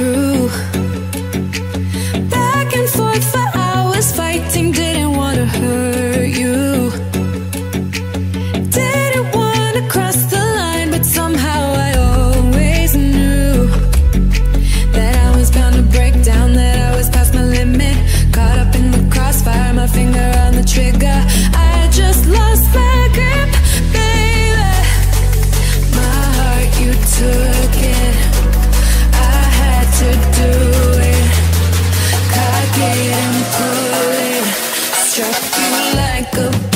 true. I you like a